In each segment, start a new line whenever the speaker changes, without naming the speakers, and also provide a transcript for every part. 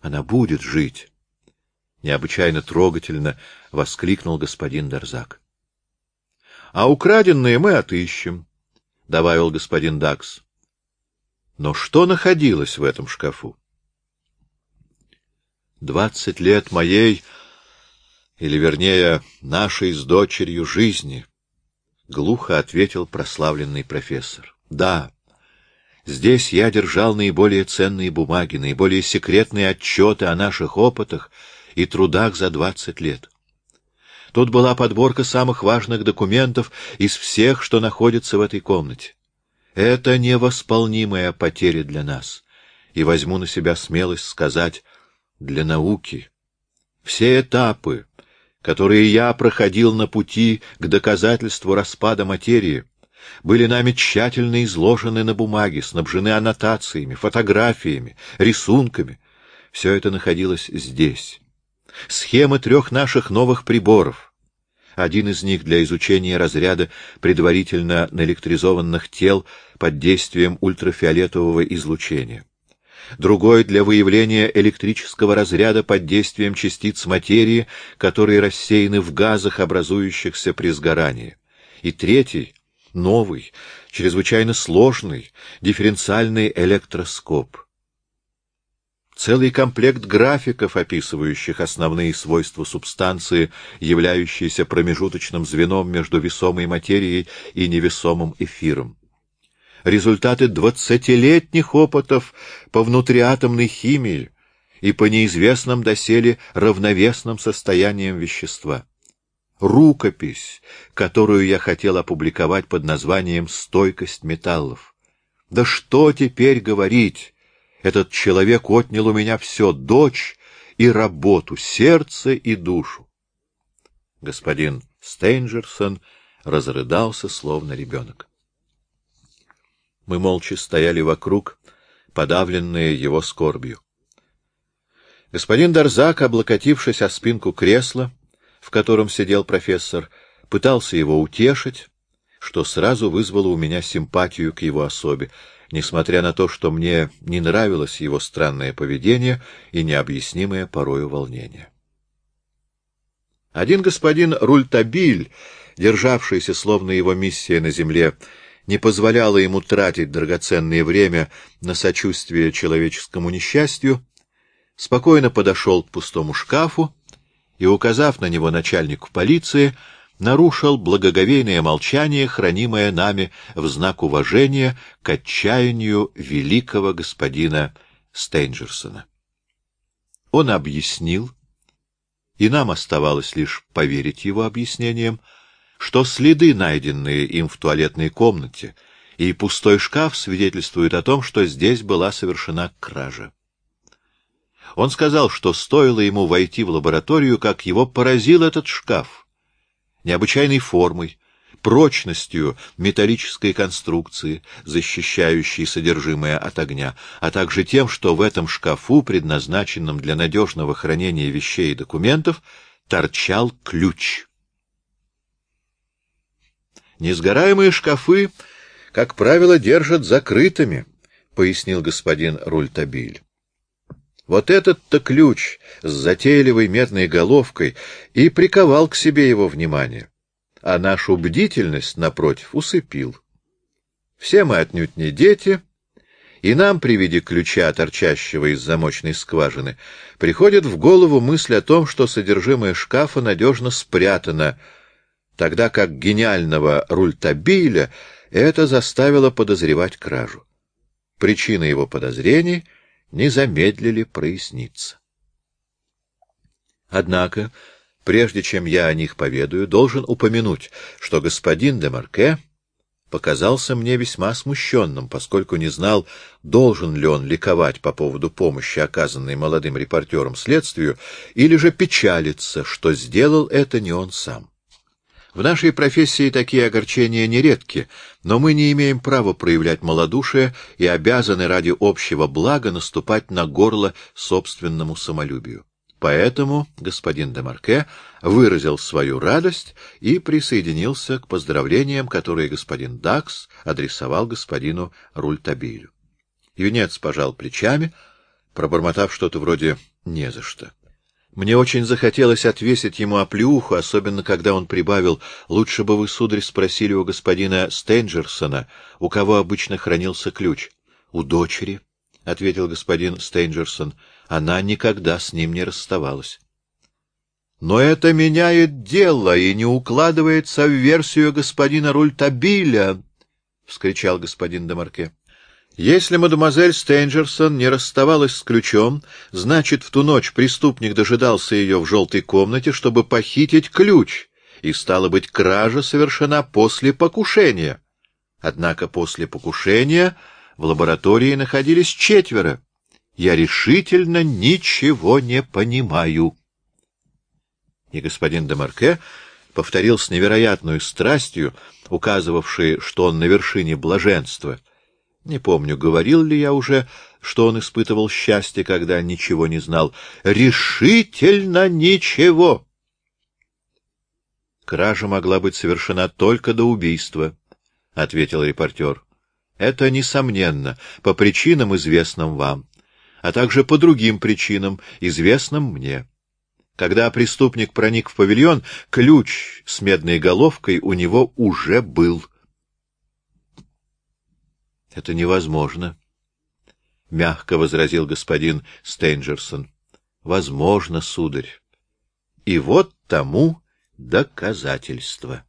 Она будет жить. Необычайно трогательно воскликнул господин Дарзак. — А украденные мы отыщем, — добавил господин Дакс. Но что находилось в этом шкафу? Двадцать лет моей, или, вернее, нашей с дочерью жизни, — глухо ответил прославленный профессор. — Да, здесь я держал наиболее ценные бумаги, наиболее секретные отчеты о наших опытах и трудах за двадцать лет. Тут была подборка самых важных документов из всех, что находится в этой комнате. Это невосполнимая потеря для нас, и возьму на себя смелость сказать для науки. Все этапы, которые я проходил на пути к доказательству распада материи, были нами тщательно изложены на бумаге, снабжены аннотациями, фотографиями, рисунками. Все это находилось здесь. Схемы трех наших новых приборов — один из них для изучения разряда предварительно наэлектризованных тел под действием ультрафиолетового излучения. Другой для выявления электрического разряда под действием частиц материи, которые рассеяны в газах, образующихся при сгорании. И третий — новый, чрезвычайно сложный, дифференциальный электроскоп — целый комплект графиков, описывающих основные свойства субстанции, являющейся промежуточным звеном между весомой материей и невесомым эфиром. Результаты двадцатилетних опытов по внутриатомной химии и по неизвестным доселе равновесным состояниям вещества. Рукопись, которую я хотел опубликовать под названием «Стойкость металлов». Да что теперь говорить? Этот человек отнял у меня все — дочь и работу, сердце и душу. Господин Стейнджерсон разрыдался, словно ребенок. Мы молча стояли вокруг, подавленные его скорбью. Господин Дарзак, облокотившись о спинку кресла, в котором сидел профессор, пытался его утешить, что сразу вызвало у меня симпатию к его особе, несмотря на то, что мне не нравилось его странное поведение и необъяснимое порою волнение. Один господин Рультабиль, державшийся словно его миссия на земле, не позволяла ему тратить драгоценное время на сочувствие человеческому несчастью, спокойно подошел к пустому шкафу и, указав на него начальнику полиции, нарушил благоговейное молчание, хранимое нами в знак уважения к отчаянию великого господина Стейнджерсона. Он объяснил, и нам оставалось лишь поверить его объяснениям, что следы, найденные им в туалетной комнате, и пустой шкаф свидетельствуют о том, что здесь была совершена кража. Он сказал, что стоило ему войти в лабораторию, как его поразил этот шкаф, необычайной формой, прочностью металлической конструкции, защищающей содержимое от огня, а также тем, что в этом шкафу, предназначенном для надежного хранения вещей и документов, торчал ключ. Несгораемые шкафы, как правило, держат закрытыми, — пояснил господин Рультабиль. Вот этот-то ключ с затейливой медной головкой и приковал к себе его внимание, а нашу бдительность, напротив, усыпил. Все мы отнюдь не дети, и нам при виде ключа, торчащего из замочной скважины, приходит в голову мысль о том, что содержимое шкафа надежно спрятано, тогда как гениального рультабиля это заставило подозревать кражу. Причина его подозрений — не замедлили проясниться. Однако, прежде чем я о них поведаю, должен упомянуть, что господин де Марке показался мне весьма смущенным, поскольку не знал, должен ли он ликовать по поводу помощи, оказанной молодым репортерам следствию, или же печалиться, что сделал это не он сам. В нашей профессии такие огорчения нередки, но мы не имеем права проявлять малодушие и обязаны ради общего блага наступать на горло собственному самолюбию. Поэтому господин Демарке выразил свою радость и присоединился к поздравлениям, которые господин Дакс адресовал господину Рультабилю. Юнец пожал плечами, пробормотав что-то вроде «не за что». Мне очень захотелось отвесить ему оплеуху, особенно когда он прибавил «Лучше бы вы, сударь, спросили у господина Стейнджерсона, у кого обычно хранился ключ». «У дочери», — ответил господин Стейнджерсон. «Она никогда с ним не расставалась». «Но это меняет дело и не укладывается в версию господина Рультабиля», — вскричал господин Демарке. Если мадемуазель Стейнджерсон не расставалась с ключом, значит, в ту ночь преступник дожидался ее в желтой комнате, чтобы похитить ключ, и, стало быть, кража совершена после покушения. Однако после покушения в лаборатории находились четверо. Я решительно ничего не понимаю. И господин Демарке повторил с невероятной страстью, указывавшей, что он на вершине блаженства — не помню, говорил ли я уже, что он испытывал счастье, когда ничего не знал. Решительно ничего! Кража могла быть совершена только до убийства, — ответил репортер. Это, несомненно, по причинам, известным вам, а также по другим причинам, известным мне. Когда преступник проник в павильон, ключ с медной головкой у него уже был. — Это невозможно, — мягко возразил господин Стейнджерсон. — Возможно, сударь. И вот тому доказательство.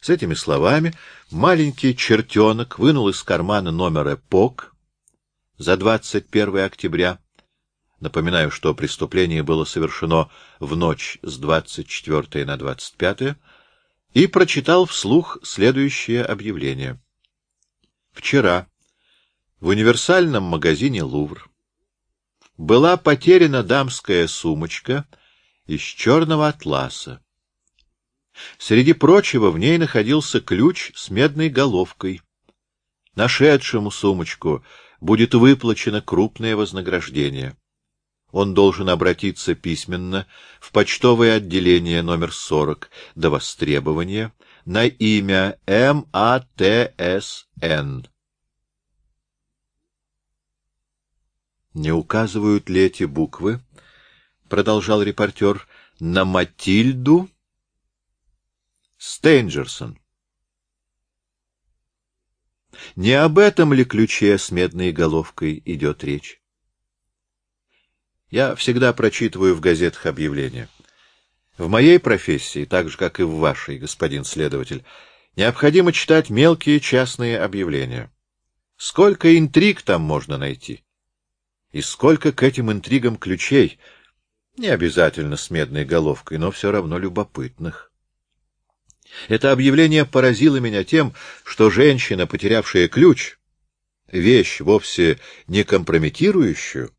С этими словами маленький чертенок вынул из кармана номер «Эпок» за 21 октября. Напоминаю, что преступление было совершено в ночь с 24 на 25 и прочитал вслух следующее объявление — Вчера в универсальном магазине «Лувр» была потеряна дамская сумочка из черного атласа. Среди прочего в ней находился ключ с медной головкой. Нашедшему сумочку будет выплачено крупное вознаграждение. Он должен обратиться письменно в почтовое отделение номер 40 до востребования на имя МАТСН. Не указывают ли эти буквы, продолжал репортер, на Матильду Стейнджерсон? Не об этом ли ключе с медной головкой идет речь? Я всегда прочитываю в газетах объявления. В моей профессии, так же, как и в вашей, господин следователь, необходимо читать мелкие частные объявления. Сколько интриг там можно найти? И сколько к этим интригам ключей, не обязательно с медной головкой, но все равно любопытных. Это объявление поразило меня тем, что женщина, потерявшая ключ, вещь вовсе не компрометирующую,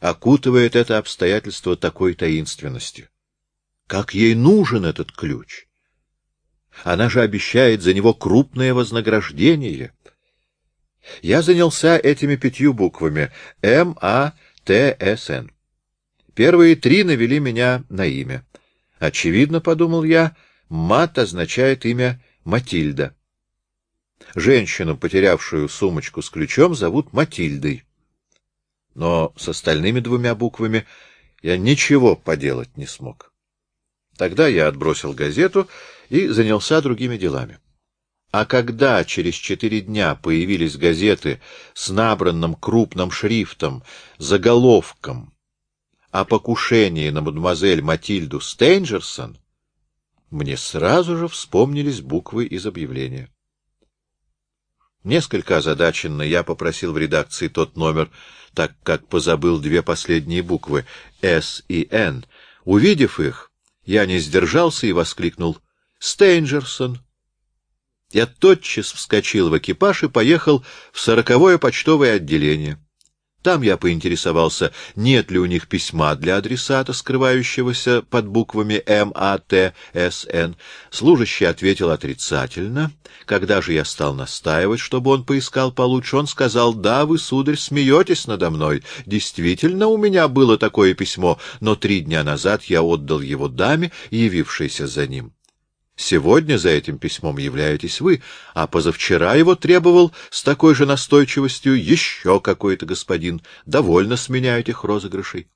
окутывает это обстоятельство такой таинственностью. Как ей нужен этот ключ? Она же обещает за него крупное вознаграждение. Я занялся этими пятью буквами М-А-Т-С-Н. Первые три навели меня на имя. Очевидно, — подумал я, — мат означает имя Матильда. Женщину, потерявшую сумочку с ключом, зовут Матильдой. Но с остальными двумя буквами я ничего поделать не смог. Тогда я отбросил газету и занялся другими делами. А когда через четыре дня появились газеты с набранным крупным шрифтом, заголовком о покушении на мадемуазель Матильду Стейнджерсон, мне сразу же вспомнились буквы из объявления. Несколько озадаченно я попросил в редакции тот номер, так как позабыл две последние буквы — «С» и «Н». Увидев их, я не сдержался и воскликнул «Стейнджерсон!». Я тотчас вскочил в экипаж и поехал в сороковое почтовое отделение. Там я поинтересовался, нет ли у них письма для адресата, скрывающегося под буквами М, А, Т, С, Н. Служащий ответил отрицательно. Когда же я стал настаивать, чтобы он поискал получше, он сказал, «Да, вы, сударь, смеетесь надо мной. Действительно, у меня было такое письмо, но три дня назад я отдал его даме, явившейся за ним». Сегодня за этим письмом являетесь вы, а позавчера его требовал с такой же настойчивостью еще какой-то господин. Довольно с меня этих розыгрышей.